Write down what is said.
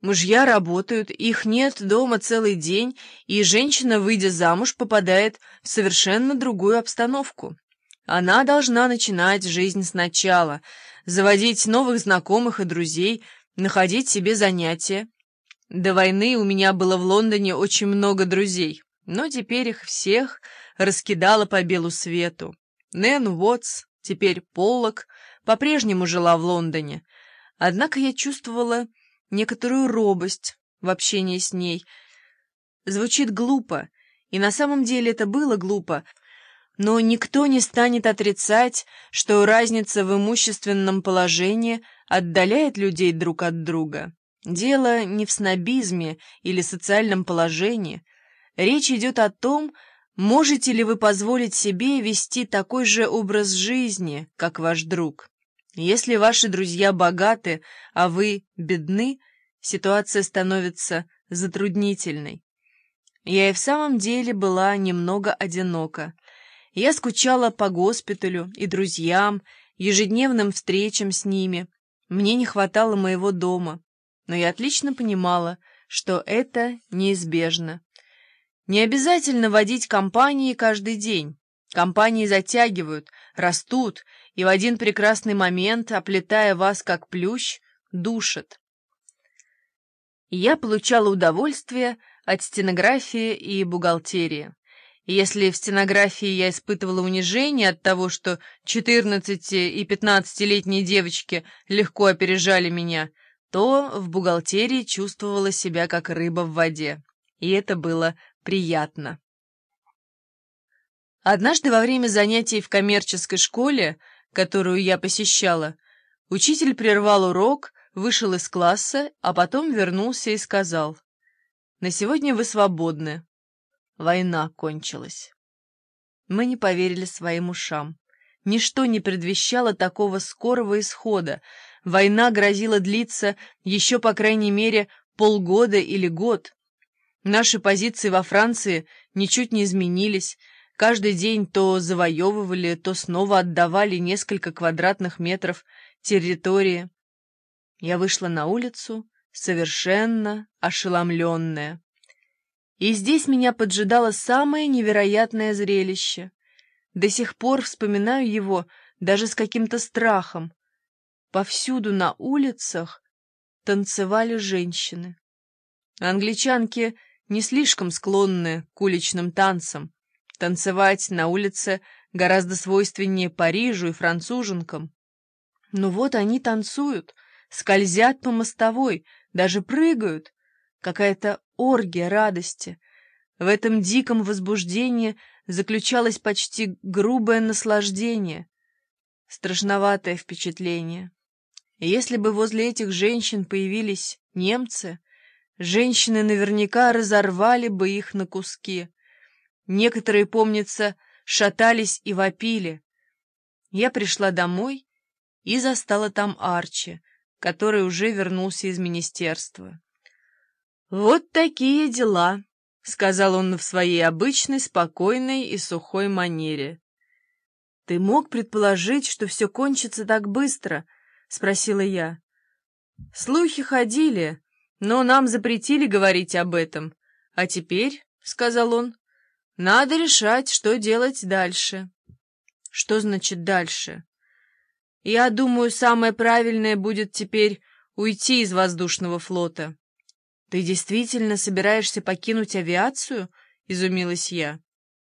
Мужья работают, их нет дома целый день, и женщина, выйдя замуж, попадает в совершенно другую обстановку. Она должна начинать жизнь сначала, заводить новых знакомых и друзей, находить себе занятия. До войны у меня было в Лондоне очень много друзей, но теперь их всех раскидала по белу свету. Нэн Уотс, теперь Поллок, по-прежнему жила в Лондоне. Однако я чувствовала некоторую робость в общении с ней. Звучит глупо, и на самом деле это было глупо, но никто не станет отрицать, что разница в имущественном положении отдаляет людей друг от друга. Дело не в снобизме или социальном положении. Речь идет о том, можете ли вы позволить себе вести такой же образ жизни, как ваш друг. Если ваши друзья богаты, а вы бедны, ситуация становится затруднительной. Я и в самом деле была немного одинока. Я скучала по госпиталю и друзьям, ежедневным встречам с ними. Мне не хватало моего дома, но я отлично понимала, что это неизбежно. Не обязательно водить компании каждый день. Компании затягивают, растут, и в один прекрасный момент, оплетая вас как плющ, душат. Я получала удовольствие от стенографии и бухгалтерии. И если в стенографии я испытывала унижение от того, что 14- и 15-летние девочки легко опережали меня, то в бухгалтерии чувствовала себя как рыба в воде. И это было приятно. Однажды во время занятий в коммерческой школе, которую я посещала, учитель прервал урок, вышел из класса, а потом вернулся и сказал, «На сегодня вы свободны. Война кончилась». Мы не поверили своим ушам. Ничто не предвещало такого скорого исхода. Война грозила длиться еще, по крайней мере, полгода или год. Наши позиции во Франции ничуть не изменились, Каждый день то завоевывали, то снова отдавали несколько квадратных метров территории. Я вышла на улицу, совершенно ошеломленная. И здесь меня поджидало самое невероятное зрелище. До сих пор вспоминаю его даже с каким-то страхом. Повсюду на улицах танцевали женщины. Англичанки не слишком склонны к уличным танцам, Танцевать на улице гораздо свойственнее Парижу и француженкам. Но вот они танцуют, скользят по мостовой, даже прыгают. Какая-то оргия радости. В этом диком возбуждении заключалось почти грубое наслаждение. Страшноватое впечатление. если бы возле этих женщин появились немцы, женщины наверняка разорвали бы их на куски. Некоторые, помнится, шатались и вопили. Я пришла домой и застала там Арчи, который уже вернулся из министерства. «Вот такие дела», — сказал он в своей обычной, спокойной и сухой манере. «Ты мог предположить, что все кончится так быстро?» — спросила я. «Слухи ходили, но нам запретили говорить об этом. А теперь, — сказал он, надо решать, что делать дальше. Что значит дальше? Я думаю, самое правильное будет теперь уйти из воздушного флота. Ты действительно собираешься покинуть авиацию? Изумилась я.